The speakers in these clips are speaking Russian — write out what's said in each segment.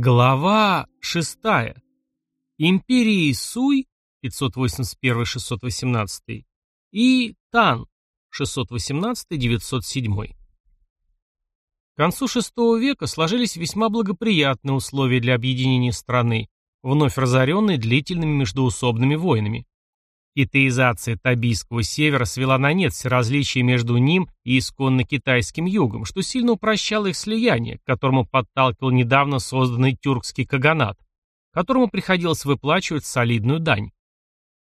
Глава 6. Империи Суй 581-618 и Тан 618-907. К концу VI века сложились весьма благоприятные условия для объединения страны, вновь разоренной длительными междоусобными войнами. Китаизация Табийского севера свела на нет все различия между ним и исконно китайским югом, что сильно упрощало их слияние, к которому подталкивал недавно созданный тюркский каганат, которому приходилось выплачивать солидную дань.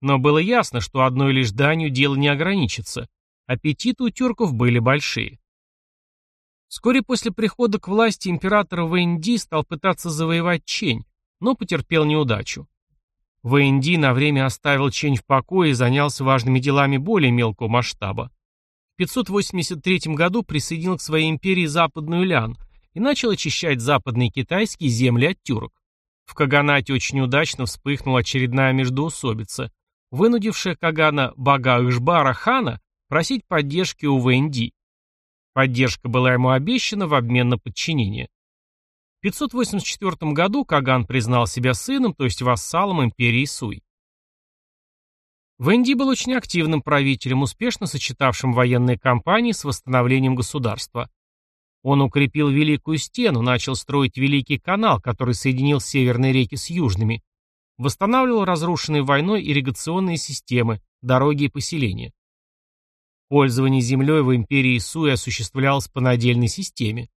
Но было ясно, что одной лишь данью дело не ограничится. Аппетиты у тюрков были большие. Вскоре после прихода к власти император Вэнди стал пытаться завоевать Чень, но потерпел неудачу. Вэнди на время оставил Чень в покое и занялся важными делами более мелкого масштаба. В 583 году присоединил к своей империи Западную Лян и начал очищать западные китайские земли от тюрок. В Каганате очень удачно вспыхнула очередная междоусобица, вынудившая Кагана Бага-Ишбара хана просить поддержки у Вэнди. Поддержка была ему обещана в обмен на подчинение. В 584 году Каган признал себя сыном, то есть вассалом империи Суй. Венди был очень активным правителем, успешно сочетавшим военные кампании с восстановлением государства. Он укрепил Великую Стену, начал строить Великий канал, который соединил северные реки с южными, восстанавливал разрушенные войной ирригационные системы, дороги и поселения. Пользование землей в империи Суй осуществлялось по надельной системе.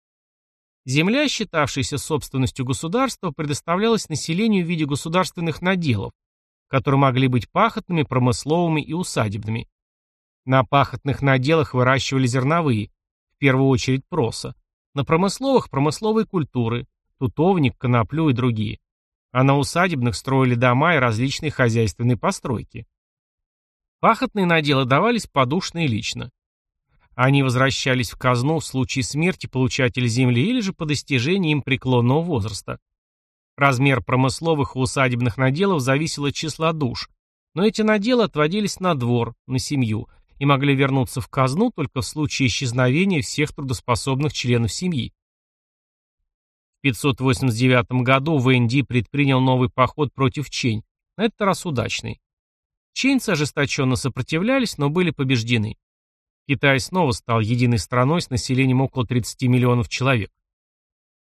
Земля, считавшаяся собственностью государства, предоставлялась населению в виде государственных наделов, которые могли быть пахотными, промысловыми и усадебными. На пахотных наделах выращивали зерновые, в первую очередь проса, на промысловых – промысловые культуры, тутовник, коноплю и другие. А на усадебных строили дома и различные хозяйственные постройки. Пахотные наделы давались подушно и лично. Они возвращались в казну в случае смерти получателя земли или же по достижении им преклонного возраста. Размер промысловых и усадебных наделов зависел от числа душ, но эти наделы отводились на двор, на семью, и могли вернуться в казну только в случае исчезновения всех трудоспособных членов семьи. В 589 году Вэнди предпринял новый поход против Чень, на этот раз удачный. Ченьцы ожесточенно сопротивлялись, но были побеждены. Китай снова стал единой страной с населением около 30 миллионов человек.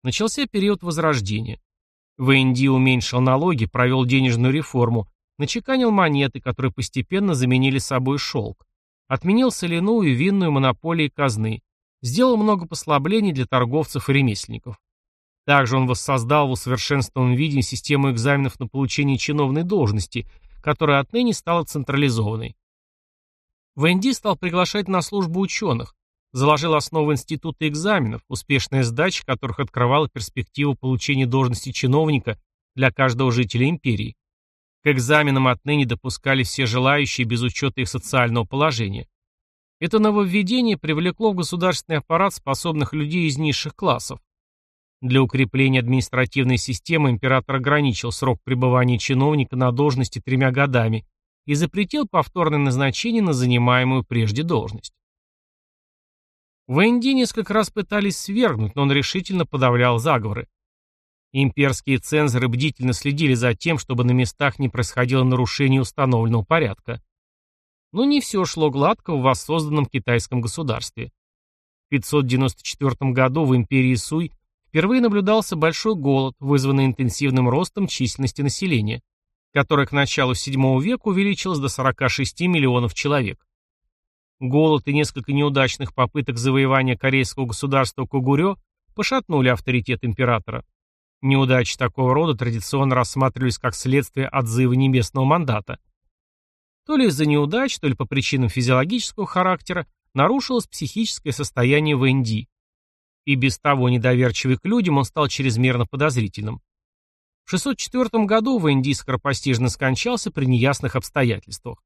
Начался период Возрождения. ВНД уменьшил налоги, провел денежную реформу, начеканил монеты, которые постепенно заменили собой шелк, отменил соляную и винную монополии казны, сделал много послаблений для торговцев и ремесленников. Также он воссоздал в усовершенствованном виде систему экзаменов на получение чиновной должности, которая отныне стала централизованной. Венди стал приглашать на службу ученых, заложил основу института экзаменов, успешная сдача которых открывала перспективу получения должности чиновника для каждого жителя империи. К экзаменам отныне допускали все желающие без учета их социального положения. Это нововведение привлекло в государственный аппарат способных людей из низших классов. Для укрепления административной системы император ограничил срок пребывания чиновника на должности тремя годами и запретил повторное назначение на занимаемую прежде должность. Венди несколько раз пытались свергнуть, но он решительно подавлял заговоры. Имперские цензоры бдительно следили за тем, чтобы на местах не происходило нарушение установленного порядка. Но не все шло гладко в воссозданном китайском государстве. В 594 году в империи Суй впервые наблюдался большой голод, вызванный интенсивным ростом численности населения которая к началу VII века увеличилась до 46 миллионов человек. Голод и несколько неудачных попыток завоевания корейского государства Кугурё пошатнули авторитет императора. Неудачи такого рода традиционно рассматривались как следствие отзыва небесного мандата. То ли из-за неудач, то ли по причинам физиологического характера нарушилось психическое состояние Вэнди. И без того недоверчивый к людям он стал чрезмерно подозрительным. В 604 году Вэнди скоропостижно скончался при неясных обстоятельствах.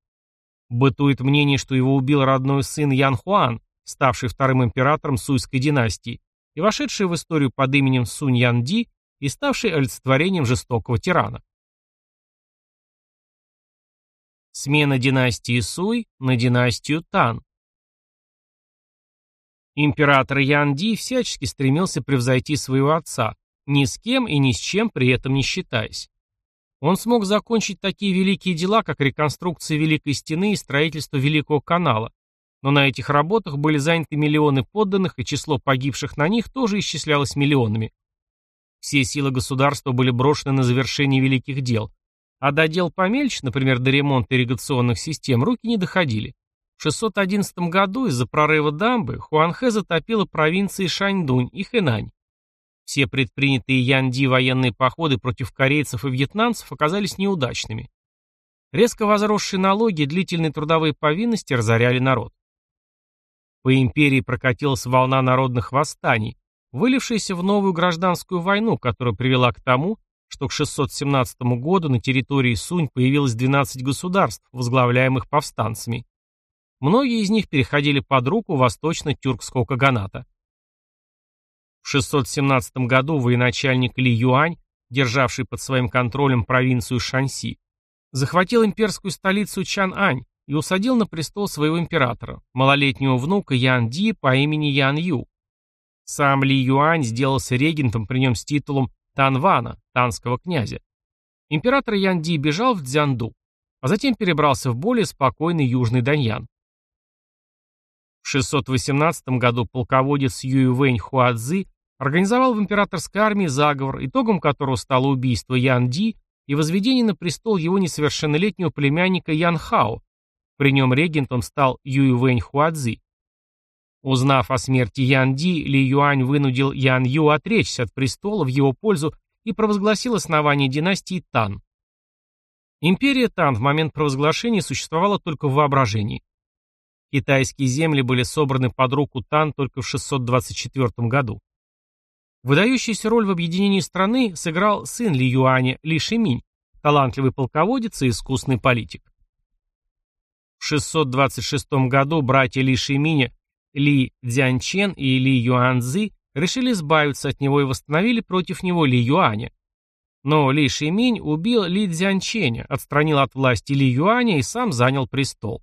Бытует мнение, что его убил родной сын Ян Хуан, ставший вторым императором Суйской династии, и вошедший в историю под именем Сунь Ян Ди и ставший олицетворением жестокого тирана. Смена династии Суй на династию Тан. Император Ян Ди всячески стремился превзойти своего отца, ни с кем и ни с чем при этом не считаясь. Он смог закончить такие великие дела, как реконструкция Великой Стены и строительство Великого канала, но на этих работах были заняты миллионы подданных, и число погибших на них тоже исчислялось миллионами. Все силы государства были брошены на завершение великих дел, а до дел помельче, например, до ремонта ирригационных систем, руки не доходили. В 611 году из-за прорыва дамбы Хуанхэ затопила провинции Шаньдунь и Хэнань. Все предпринятые Янди военные походы против корейцев и вьетнамцев оказались неудачными. Резко возросшие налоги и длительные трудовые повинности разоряли народ. По империи прокатилась волна народных восстаний, вылившаяся в новую гражданскую войну, которая привела к тому, что к 617 году на территории Сунь появилось 12 государств, возглавляемых повстанцами. Многие из них переходили под руку восточно-тюркского каганата. В 617 году военачальник Ли Юань, державший под своим контролем провинцию Шанси, захватил имперскую столицу Чан-Ань и усадил на престол своего императора, малолетнего внука Ян Ди по имени Ян Ю. Сам Ли Юань сделался регентом при нем с титулом Танвана, танского князя. Император Ян Ди бежал в Цзянду, а затем перебрался в более спокойный южный Даньян. В 618 году полководец Юй Вэнь Хуадзи организовал в императорской армии заговор, итогом которого стало убийство Ян Ди и возведение на престол его несовершеннолетнего племянника Ян Хао. При нем регентом стал Юй Вэнь Хуадзи. Узнав о смерти Ян Ди, Ли Юань вынудил Ян Ю отречься от престола в его пользу и провозгласил основание династии Тан. Империя Тан в момент провозглашения существовала только в воображении. Китайские земли были собраны под руку Тан только в 624 году. Выдающуюся роль в объединении страны сыграл сын Ли Юаня, Ли Шиминь, талантливый полководец и искусный политик. В 626 году братья Ли Шиминя ли Цзянчен и Ли Юанцзы решили избавиться от него и восстановили против него Ли Юаня. Но Ли Шиминь убил Ли Цзянченя, отстранил от власти Ли Юаня и сам занял престол.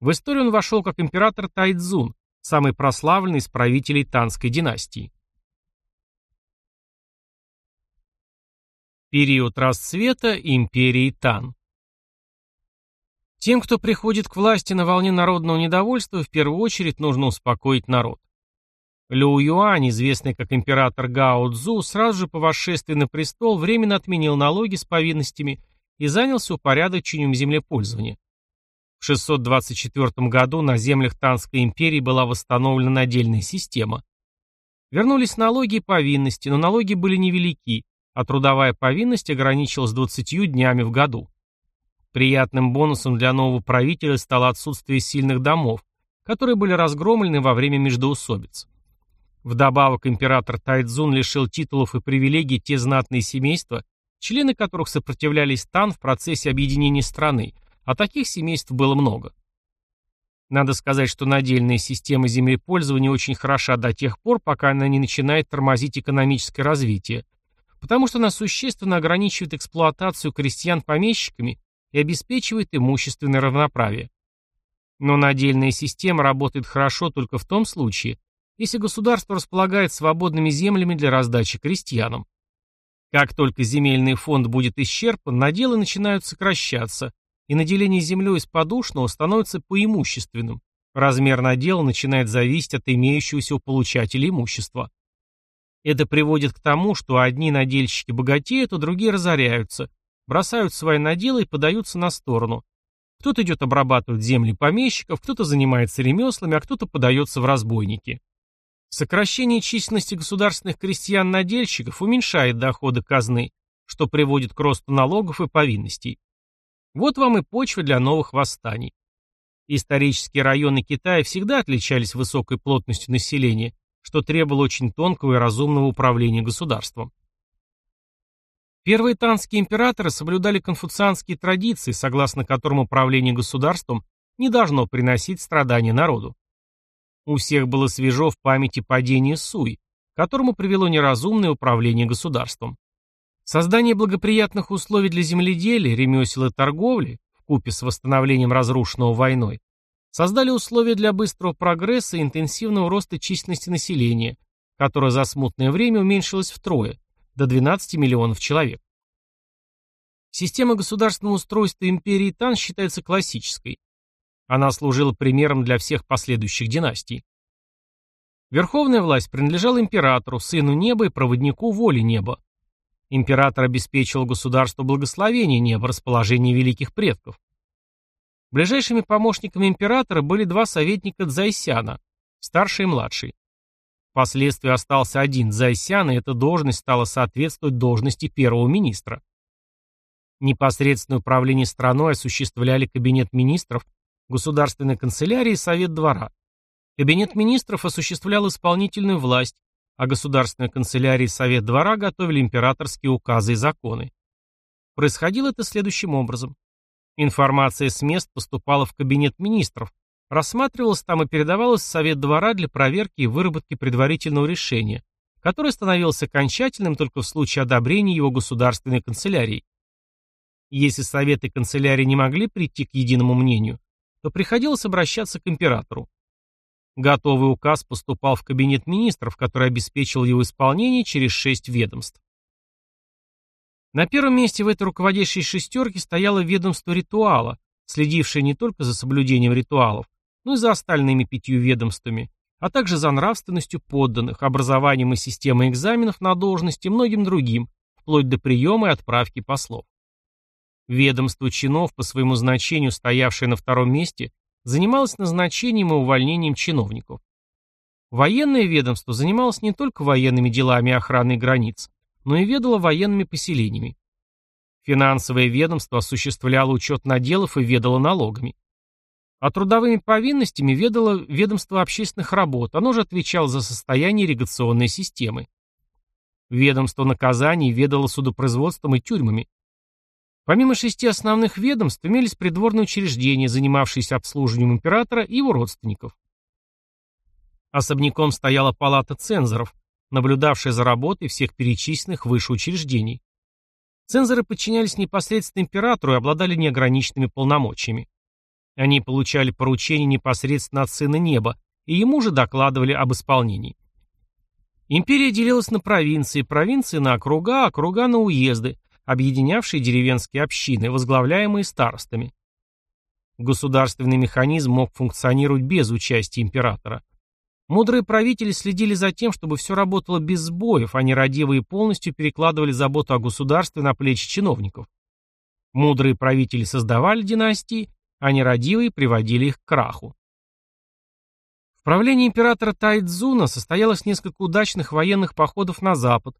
В историю он вошел как император Тайцзун, самый прославленный из правителей Танской династии. Период расцвета империи Тан тем, кто приходит к власти на волне народного недовольства, в первую очередь нужно успокоить народ. Лю Юань, известный как император Гао Цзу, сразу же по восшествии на престол временно отменил налоги с повинностями и занялся упорядочением землепользования. В 624 году на землях Танской империи была восстановлена надельная система. Вернулись налоги и повинности, но налоги были невелики, а трудовая повинность ограничилась 20 днями в году. Приятным бонусом для нового правителя стало отсутствие сильных домов, которые были разгромлены во время междоусобиц. Вдобавок император Тайцзун лишил титулов и привилегий те знатные семейства, члены которых сопротивлялись Тан в процессе объединения страны, а таких семейств было много. Надо сказать, что надельная система землепользования очень хороша до тех пор, пока она не начинает тормозить экономическое развитие, потому что она существенно ограничивает эксплуатацию крестьян помещиками и обеспечивает имущественное равноправие. Но надельная система работает хорошо только в том случае, если государство располагает свободными землями для раздачи крестьянам. Как только земельный фонд будет исчерпан, наделы начинают сокращаться, и наделение землей из подушного становится поимущественным. Размер надела начинает зависеть от имеющегося у получателя имущества. Это приводит к тому, что одни надельщики богатеют, а другие разоряются, бросают свои наделы и подаются на сторону. Кто-то идет обрабатывать земли помещиков, кто-то занимается ремеслами, а кто-то подается в разбойники. Сокращение численности государственных крестьян-надельщиков уменьшает доходы казны, что приводит к росту налогов и повинностей. Вот вам и почва для новых восстаний. Исторические районы Китая всегда отличались высокой плотностью населения, что требовало очень тонкого и разумного управления государством. Первые танские императоры соблюдали конфуцианские традиции, согласно которым управление государством не должно приносить страдания народу. У всех было свежо в памяти падение Суй, которому привело неразумное управление государством. Создание благоприятных условий для земледелия, ремесел и торговли, вкупе с восстановлением разрушенного войной, создали условия для быстрого прогресса и интенсивного роста численности населения, которое за смутное время уменьшилось втрое, до 12 миллионов человек. Система государственного устройства империи Тан считается классической. Она служила примером для всех последующих династий. Верховная власть принадлежала императору, сыну неба и проводнику воли неба. Император обеспечивал государству благословение неба, расположение великих предков. Ближайшими помощниками императора были два советника Дзайсяна, старший и младший. Впоследствии остался один Дзайсян, и эта должность стала соответствовать должности первого министра. Непосредственное управление страной осуществляли Кабинет министров, Государственная канцелярия и Совет двора. Кабинет министров осуществлял исполнительную власть, а Государственная канцелярия и Совет двора готовили императорские указы и законы. Происходило это следующим образом. Информация с мест поступала в Кабинет министров, рассматривалась там и передавалась в Совет двора для проверки и выработки предварительного решения, которое становилось окончательным только в случае одобрения его Государственной канцелярией. Если советы канцелярии не могли прийти к единому мнению, то приходилось обращаться к императору. Готовый указ поступал в кабинет министров, который обеспечил его исполнение через шесть ведомств. На первом месте в этой руководящей шестерке стояло ведомство ритуала, следившее не только за соблюдением ритуалов, но и за остальными пятью ведомствами, а также за нравственностью подданных, образованием и системой экзаменов на должности многим другим, вплоть до приема и отправки послов. Ведомство чинов, по своему значению стоявшее на втором месте, занималось назначением и увольнением чиновников. Военное ведомство занималось не только военными делами и охраной границ, но и ведало военными поселениями. Финансовое ведомство осуществляло учет наделов и ведало налогами. А трудовыми повинностями ведало ведомство общественных работ, оно же отвечало за состояние ирригационной системы. Ведомство наказаний ведало судопроизводством и тюрьмами. Помимо шести основных ведомств имелись придворные учреждения, занимавшиеся обслуживанием императора и его родственников. Особняком стояла палата цензоров, наблюдавшая за работой всех перечисленных выше учреждений. Цензоры подчинялись непосредственно императору и обладали неограниченными полномочиями. Они получали поручения непосредственно от Сына Неба, и ему же докладывали об исполнении. Империя делилась на провинции, провинции на округа, округа на уезды, объединявшие деревенские общины, возглавляемые старостами. Государственный механизм мог функционировать без участия императора. Мудрые правители следили за тем, чтобы все работало без сбоев, а нерадивые полностью перекладывали заботу о государстве на плечи чиновников. Мудрые правители создавали династии, а нерадивые приводили их к краху. В правлении императора Тайцзуна состоялось несколько удачных военных походов на запад,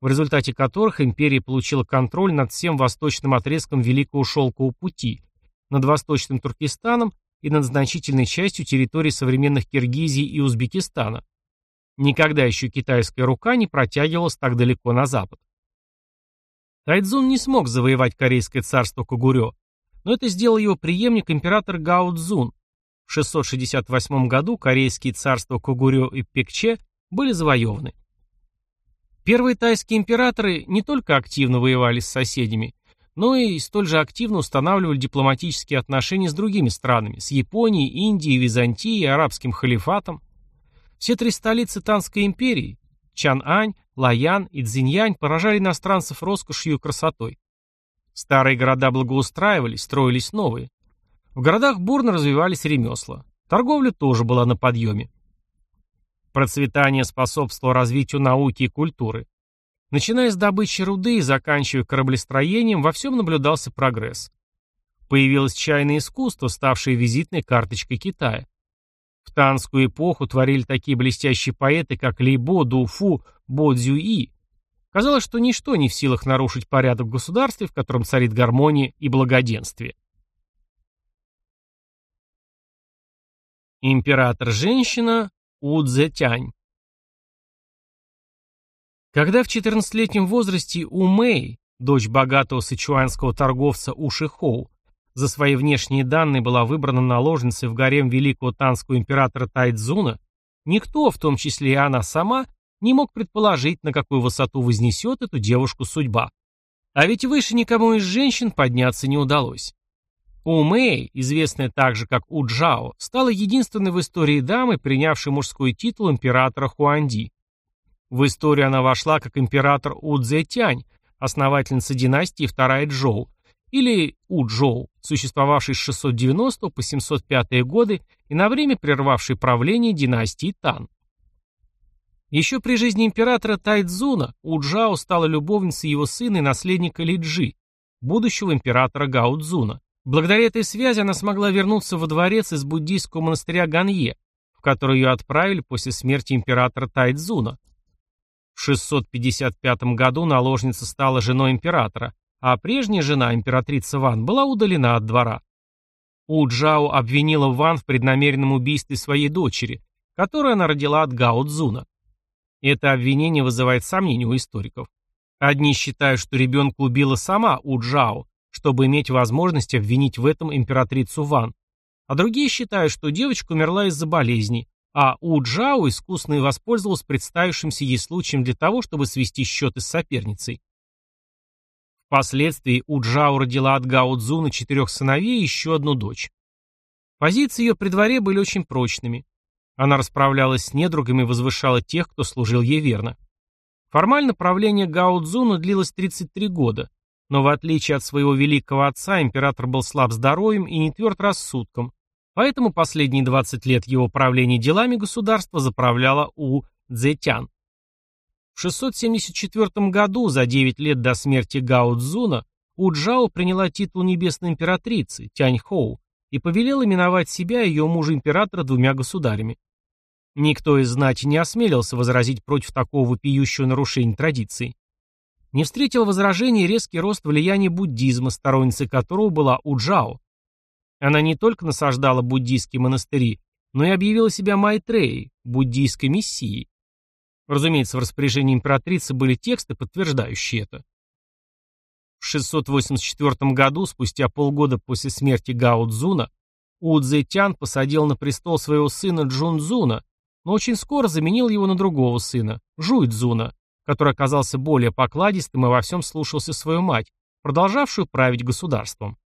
в результате которых империя получила контроль над всем восточным отрезком Великого Шелкового пути, над Восточным Туркестаном и над значительной частью территории современных Киргизии и Узбекистана. Никогда еще китайская рука не протягивалась так далеко на запад. Тайцзун не смог завоевать Корейское царство Кугурё, но это сделал его преемник император Гао Цзун. В 668 году корейские царства Кугурё и Пекче были завоеваны. Первые тайские императоры не только активно воевали с соседями, но и столь же активно устанавливали дипломатические отношения с другими странами, с Японией, Индией, Византией, Арабским халифатом. Все три столицы Танской империи – Чан-Ань, Лаян и Цзиньянь – поражали иностранцев роскошью и красотой. Старые города благоустраивались, строились новые. В городах бурно развивались ремесла. Торговля тоже была на подъеме. Процветание способствовало развитию науки и культуры. Начиная с добычи руды и заканчивая кораблестроением, во всем наблюдался прогресс. Появилось чайное искусство, ставшее визитной карточкой Китая. В танскую эпоху творили такие блестящие поэты, как Лейбо, Дуфу, Бо Цзюи. Казалось, что ничто не в силах нарушить порядок в государстве, в котором царит гармония и благоденствие. Император-женщина Удзетянь. Когда в 14-летнем возрасте У Мэй, дочь богатого сычуанского торговца У Шихоу, за свои внешние данные была выбрана наложницей в гарем великого танского императора Тайцзуна, никто, в том числе и она сама, не мог предположить, на какую высоту вознесет эту девушку судьба. А ведь выше никому из женщин подняться не удалось. У Мэй, известная также как У Джао, стала единственной в истории дамой, принявшей мужской титул императора Хуанди. В историю она вошла как император У Цзэтянь, основательница династии Вторая Джоу, или У Джоу, существовавший с 690 по 705 годы и на время прервавший правление династии Тан. Еще при жизни императора Тайцзуна У Джао стала любовницей его сына и наследника Ли Джи, будущего императора Гао Цзуна. Благодаря этой связи она смогла вернуться во дворец из буддийского монастыря Ганье, в который ее отправили после смерти императора Тайцзуна. В 655 году наложница стала женой императора, а прежняя жена, императрица Ван, была удалена от двора. У Джао обвинила Ван в преднамеренном убийстве своей дочери, которую она родила от Гао Цзуна. Это обвинение вызывает сомнения у историков. Одни считают, что ребенка убила сама У Джао, чтобы иметь возможность обвинить в этом императрицу Ван. А другие считают, что девочка умерла из-за болезни, а У Джао искусно и воспользовался представившимся ей случаем для того, чтобы свести счеты с соперницей. Впоследствии У Джао родила от Гао Цзуна четырех сыновей и еще одну дочь. Позиции ее при дворе были очень прочными. Она расправлялась с недругами и возвышала тех, кто служил ей верно. Формально правление Гао Цзуна длилось 33 года, но в отличие от своего великого отца, император был слаб здоровьем и не тверд рассудком, поэтому последние 20 лет его правления делами государства заправляла У Цзэтян. В 674 году, за 9 лет до смерти Гао Цзуна, У Джао приняла титул небесной императрицы, Тянь Хоу, и повелела именовать себя и ее мужа-императора двумя государями. Никто из знати не осмелился возразить против такого вопиющего нарушения традиций. Не встретил возражений резкий рост влияния буддизма, сторонницей которого была Уджао. Она не только насаждала буддийские монастыри, но и объявила себя Майтреей, буддийской мессией. Разумеется, в распоряжении императрицы были тексты, подтверждающие это. В 684 году, спустя полгода после смерти Гао Цзуна, У Цзэтян посадил на престол своего сына Джун Цзуна, но очень скоро заменил его на другого сына, Жуй Цзуна, который оказался более покладистым и во всем слушался свою мать, продолжавшую править государством.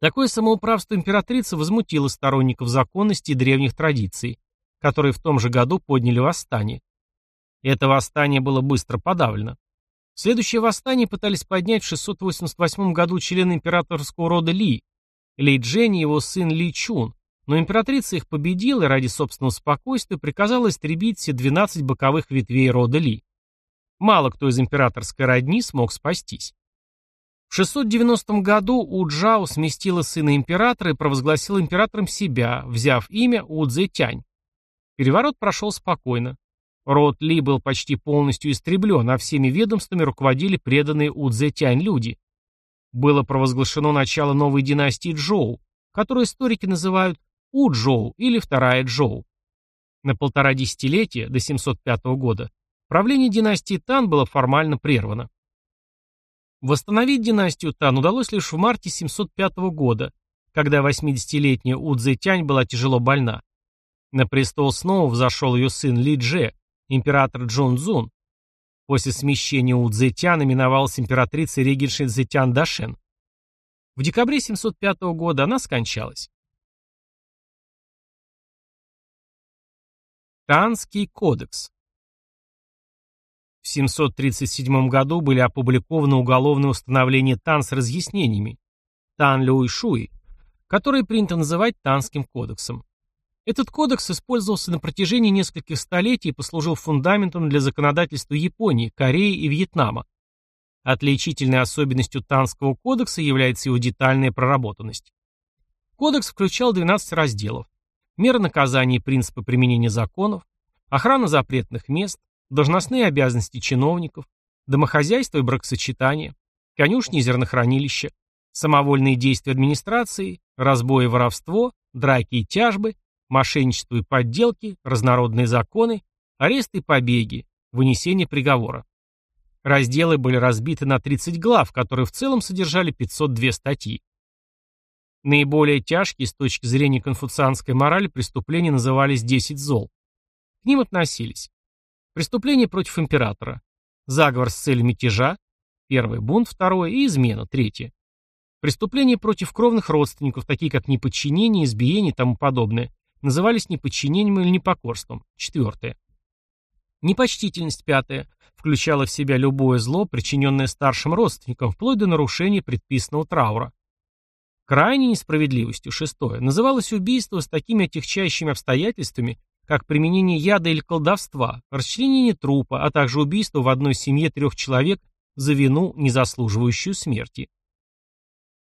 Такое самоуправство императрицы возмутило сторонников законности и древних традиций, которые в том же году подняли восстание. Это восстание было быстро подавлено. Следующее восстание пытались поднять в 688 году члены императорского рода Ли, Ли Джен и его сын Ли Чун, но императрица их победила и ради собственного спокойствия приказала истребить все 12 боковых ветвей рода Ли. Мало кто из императорской родни смог спастись. В 690 году У Джао сместила сына императора и провозгласила императором себя, взяв имя У Цзэтянь. Переворот прошел спокойно. Род Ли был почти полностью истреблен, а всеми ведомствами руководили преданные У Цзэтянь люди. Было провозглашено начало новой династии Джоу, которую историки называют У Джоу или Вторая Джоу. На полтора десятилетия, до 705 года, Правление династии Тан было формально прервано. Восстановить династию Тан удалось лишь в марте 705 года, когда 80-летняя У Цзэтянь была тяжело больна. На престол снова взошел ее сын Ли Дже, император Джон Цзун. После смещения У Цзэтян именовалась императрицей регеншей Цзэтян Дашен. В декабре 705 года она скончалась. Танский кодекс в 737 году были опубликованы уголовные установления Тан с разъяснениями Тан Люй Шуи, которые принято называть Танским кодексом. Этот кодекс использовался на протяжении нескольких столетий и послужил фундаментом для законодательства Японии, Кореи и Вьетнама. Отличительной особенностью Танского кодекса является его детальная проработанность. Кодекс включал 12 разделов. Меры наказания и принципы применения законов, охрана запретных мест, должностные обязанности чиновников, домохозяйство и бракосочетание, конюшни и зернохранилища, самовольные действия администрации, разбой и воровство, драки и тяжбы, мошенничество и подделки, разнородные законы, аресты и побеги, вынесение приговора. Разделы были разбиты на 30 глав, которые в целом содержали 502 статьи. Наиболее тяжкие с точки зрения конфуцианской морали преступления назывались 10 зол. К ним относились Преступление против императора. Заговор с целью мятежа. Первый бунт, второе и измена, третье. Преступления против кровных родственников, такие как неподчинение, избиение и тому подобное, назывались неподчинением или непокорством. Четвертое. Непочтительность пятая включала в себя любое зло, причиненное старшим родственникам, вплоть до нарушения предписанного траура. Крайней несправедливостью, шестое, называлось убийство с такими отягчающими обстоятельствами, как применение яда или колдовства, расчленение трупа, а также убийство в одной семье трех человек за вину, не заслуживающую смерти.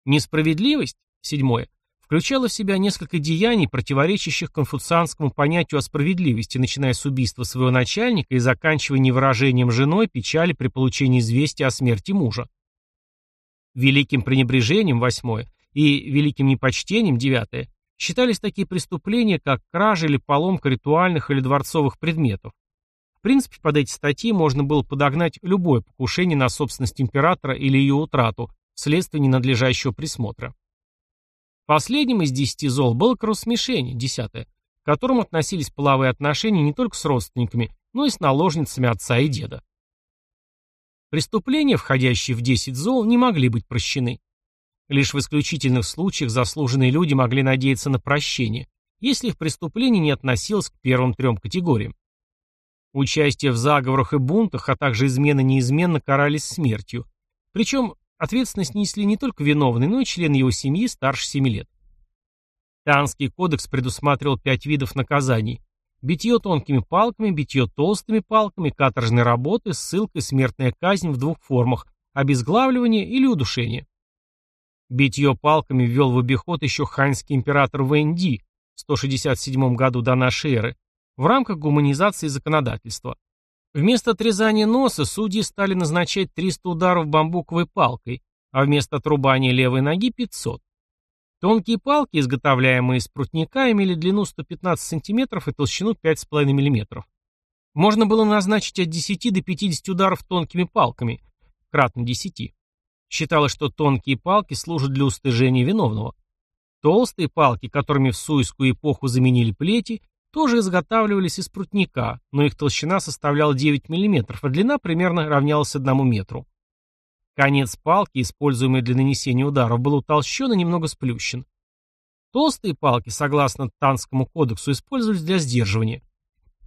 Несправедливость, седьмое, включала в себя несколько деяний, противоречащих конфуцианскому понятию о справедливости, начиная с убийства своего начальника и заканчивая невыражением женой печали при получении известия о смерти мужа. Великим пренебрежением, восьмое, и великим непочтением, девятое, считались такие преступления, как кража или поломка ритуальных или дворцовых предметов. В принципе, под эти статьи можно было подогнать любое покушение на собственность императора или ее утрату вследствие ненадлежащего присмотра. Последним из десяти зол было кровосмешение, десятое, к которому относились половые отношения не только с родственниками, но и с наложницами отца и деда. Преступления, входящие в десять зол, не могли быть прощены. Лишь в исключительных случаях заслуженные люди могли надеяться на прощение, если их преступление не относилось к первым трем категориям. Участие в заговорах и бунтах, а также измены неизменно карались смертью. Причем Ответственность несли не только виновный, но и члены его семьи старше 7 лет. Танский кодекс предусматривал пять видов наказаний. Битье тонкими палками, битье толстыми палками, каторжной работы, ссылка и смертная казнь в двух формах – обезглавливание или удушение. Битье палками ввел в обиход еще ханьский император Вэнди в 167 году до нашей эры в рамках гуманизации законодательства. Вместо отрезания носа судьи стали назначать 300 ударов бамбуковой палкой, а вместо отрубания левой ноги 500. Тонкие палки, изготовляемые из прутника, имели длину 115 см и толщину 5,5 мм. Можно было назначить от 10 до 50 ударов тонкими палками, кратно 10. Считалось, что тонкие палки служат для устыжения виновного. Толстые палки, которыми в суйскую эпоху заменили плети, тоже изготавливались из прутника, но их толщина составляла 9 мм, а длина примерно равнялась 1 метру. Конец палки, используемый для нанесения ударов, был утолщен и немного сплющен. Толстые палки, согласно Танскому кодексу, использовались для сдерживания.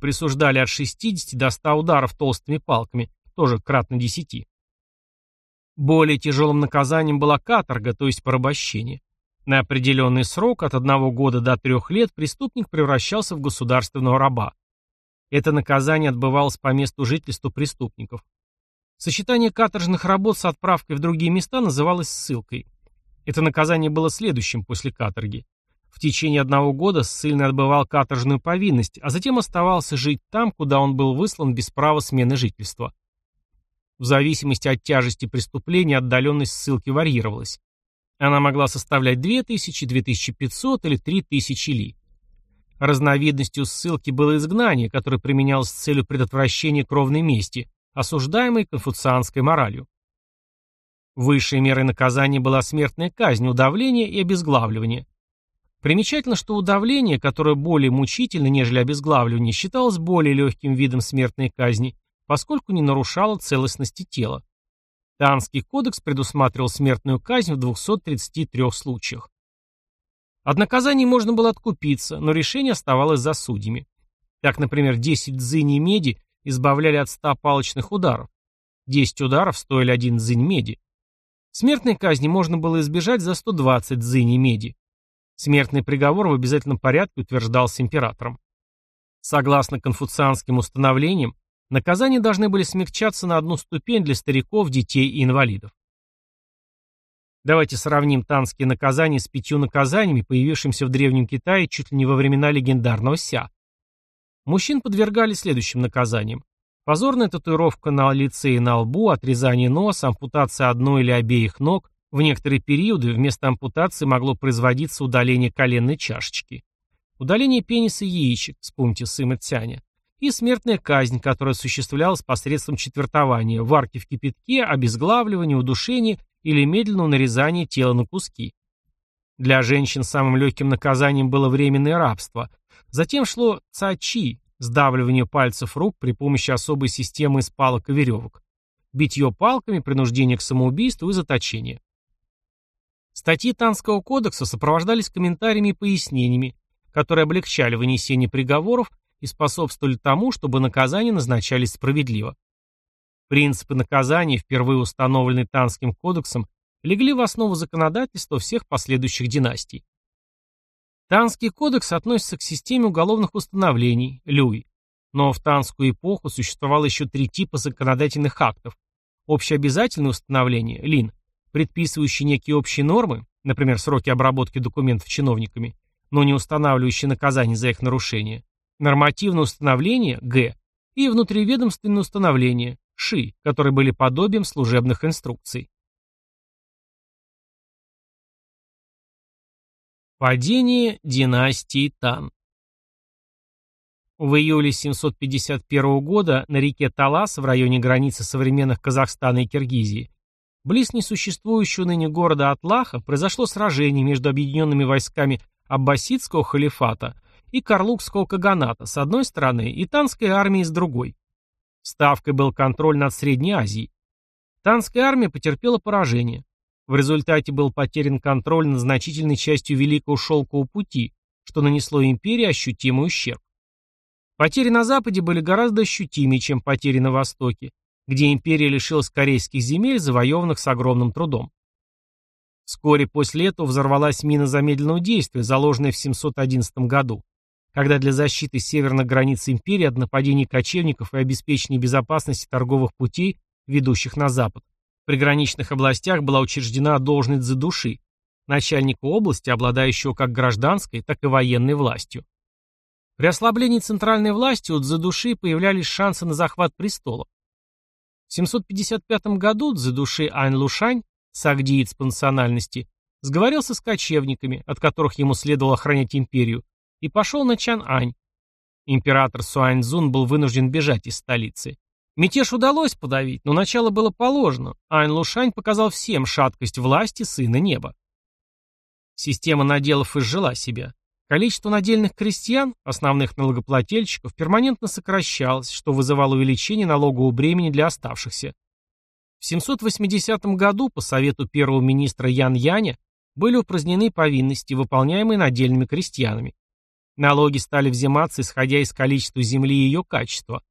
Присуждали от 60 до 100 ударов толстыми палками, тоже кратно 10. Более тяжелым наказанием была каторга, то есть порабощение. На определенный срок от одного года до трех лет преступник превращался в государственного раба. Это наказание отбывалось по месту жительства преступников. Сочетание каторжных работ с отправкой в другие места называлось ссылкой. Это наказание было следующим после каторги. В течение одного года ссыльный отбывал каторжную повинность, а затем оставался жить там, куда он был выслан без права смены жительства. В зависимости от тяжести преступления отдаленность ссылки варьировалась. Она могла составлять 2000, 2500 или 3000 ли. Разновидностью ссылки было изгнание, которое применялось с целью предотвращения кровной мести, осуждаемой конфуцианской моралью. Высшей мерой наказания была смертная казнь, удавление и обезглавливание. Примечательно, что удавление, которое более мучительно, нежели обезглавливание, считалось более легким видом смертной казни, поскольку не нарушало целостности тела. Танский кодекс предусматривал смертную казнь в 233 случаях. От наказаний можно было откупиться, но решение оставалось за судьями. Так, например, 10 дзыней меди избавляли от 100 палочных ударов. 10 ударов стоили один дзынь меди. Смертной казни можно было избежать за 120 дзыней меди. Смертный приговор в обязательном порядке утверждался императором. Согласно конфуцианским установлениям, Наказания должны были смягчаться на одну ступень для стариков, детей и инвалидов. Давайте сравним танские наказания с пятью наказаниями, появившимися в Древнем Китае чуть ли не во времена легендарного Ся. Мужчин подвергали следующим наказаниям. Позорная татуировка на лице и на лбу, отрезание носа, ампутация одной или обеих ног. В некоторые периоды вместо ампутации могло производиться удаление коленной чашечки. Удаление пениса и яичек, вспомните Сыма Цяня и смертная казнь, которая осуществлялась посредством четвертования, варки в кипятке, обезглавливания, удушения или медленного нарезания тела на куски. Для женщин самым легким наказанием было временное рабство. Затем шло цачи, сдавливание пальцев рук при помощи особой системы из палок и веревок, битье палками, принуждение к самоубийству и заточение. Статьи Танского кодекса сопровождались комментариями и пояснениями, которые облегчали вынесение приговоров и способствовали тому, чтобы наказания назначались справедливо. Принципы наказания, впервые установленные Танским кодексом, легли в основу законодательства всех последующих династий. Танский кодекс относится к системе уголовных установлений, люй. Но в танскую эпоху существовало еще три типа законодательных актов. Общеобязательное установление, лин, предписывающие некие общие нормы, например, сроки обработки документов чиновниками, но не устанавливающие наказание за их нарушение, нормативное установление, г, и внутриведомственное установление, ши, которые были подобием служебных инструкций. Падение династии Тан В июле 751 года на реке Талас в районе границы современных Казахстана и Киргизии близ несуществующего ныне города Атлаха произошло сражение между объединенными войсками Аббасидского халифата и Карлукского каганата с одной стороны и Танской армией с другой. Ставкой был контроль над Средней Азией. Танская армия потерпела поражение. В результате был потерян контроль над значительной частью Великого Шелкового пути, что нанесло империи ощутимый ущерб. Потери на Западе были гораздо ощутимее, чем потери на Востоке, где империя лишилась корейских земель, завоеванных с огромным трудом. Вскоре после этого взорвалась мина замедленного действия, заложенная в 711 году, когда для защиты северных границ империи от нападений кочевников и обеспечения безопасности торговых путей, ведущих на запад, приграничных областях была учреждена должность за души, начальника области, обладающего как гражданской, так и военной властью. При ослаблении центральной власти у Дзадуши появлялись шансы на захват престола. В 755 году Дзадуши Ань Лушань, сагдиец по национальности, сговорился с кочевниками, от которых ему следовало охранять империю, и пошел на Чан-Ань. Император Суаньцзун был вынужден бежать из столицы. Мятеж удалось подавить, но начало было положено. Айн Лушань показал всем шаткость власти сына неба. Система наделов изжила себя. Количество надельных крестьян, основных налогоплательщиков, перманентно сокращалось, что вызывало увеличение налогового бремени для оставшихся. В 780 году по совету первого министра Ян Яня были упразднены повинности, выполняемые надельными крестьянами. Налоги стали взиматься, исходя из количества земли и ее качества.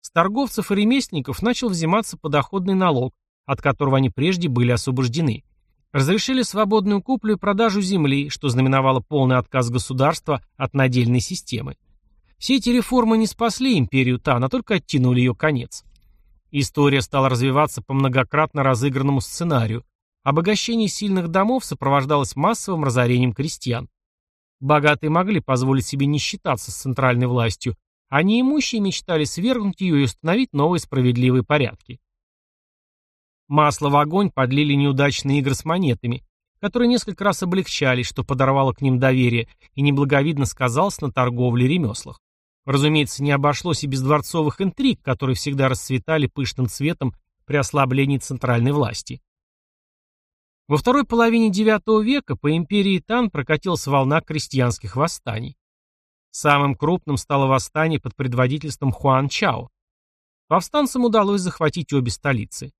С торговцев и ремесленников начал взиматься подоходный налог, от которого они прежде были освобождены. Разрешили свободную куплю и продажу земли, что знаменовало полный отказ государства от надельной системы. Все эти реформы не спасли империю Тан, а только оттянули ее конец. История стала развиваться по многократно разыгранному сценарию. Обогащение сильных домов сопровождалось массовым разорением крестьян. Богатые могли позволить себе не считаться с центральной властью, а неимущие мечтали свергнуть ее и установить новые справедливые порядки. Масло в огонь подлили неудачные игры с монетами, которые несколько раз облегчались, что подорвало к ним доверие и неблаговидно сказалось на торговле и ремеслах. Разумеется, не обошлось и без дворцовых интриг, которые всегда расцветали пышным цветом при ослаблении центральной власти. Во второй половине IX века по империи Тан прокатилась волна крестьянских восстаний. Самым крупным стало восстание под предводительством Хуан Чао. Повстанцам удалось захватить обе столицы.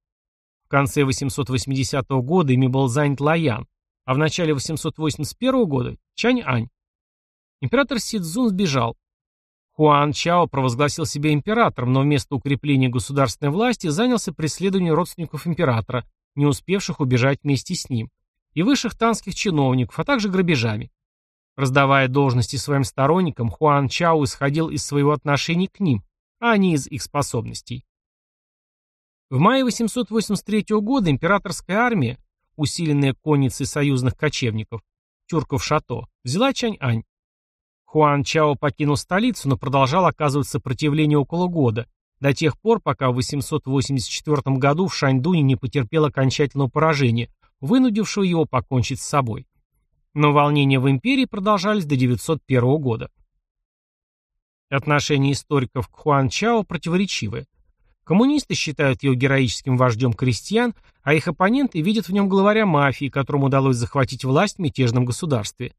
В конце 880 года ими был занят Лаян, а в начале 881 года – Чань-Ань. Император Сидзун сбежал. Хуан Чао провозгласил себя императором, но вместо укрепления государственной власти занялся преследованием родственников императора, не успевших убежать вместе с ним, и высших танских чиновников, а также грабежами. Раздавая должности своим сторонникам, Хуан Чао исходил из своего отношения к ним, а не из их способностей. В мае 883 года императорская армия, усиленная конницей союзных кочевников, тюрков-шато, взяла Чань-Ань. Хуан Чао покинул столицу, но продолжал оказывать сопротивление около года, до тех пор, пока в 884 году в Шаньдуне не потерпел окончательного поражения, вынудившего его покончить с собой. Но волнения в империи продолжались до 901 года. Отношение историков к Хуан Чао противоречивое. Коммунисты считают его героическим вождем крестьян, а их оппоненты видят в нем главаря мафии, которому удалось захватить власть в мятежном государстве.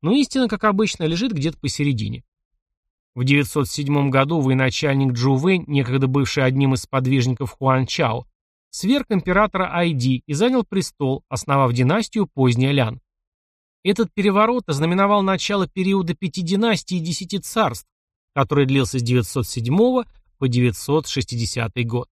Но истина, как обычно, лежит где-то посередине. В 907 году военачальник Джу Вэнь, некогда бывший одним из сподвижников Хуан Чао, сверг императора Айди и занял престол, основав династию поздняя Лян. Этот переворот ознаменовал начало периода пяти династий и десяти царств, который длился с 907 по 960 год.